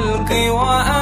خلقي وأنا